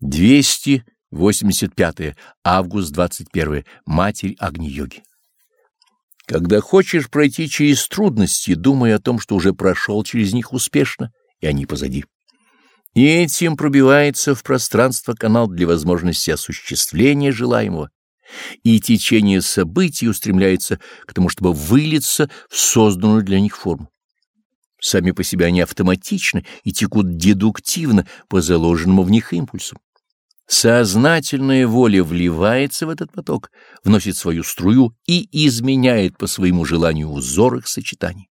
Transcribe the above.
285 август 21 Матерь Агни-йоги. Когда хочешь пройти через трудности, думай о том, что уже прошел через них успешно, и они позади. И этим пробивается в пространство канал для возможности осуществления желаемого, и течение событий устремляется к тому, чтобы вылиться в созданную для них форму. Сами по себе они автоматичны и текут дедуктивно по заложенному в них импульсу. Сознательная воля вливается в этот поток, вносит свою струю и изменяет по своему желанию узор их сочетаний.